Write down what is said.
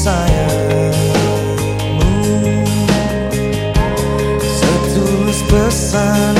sayangmu setulus pesan.